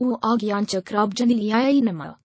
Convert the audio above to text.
u ogion Chokrobjanilya inama.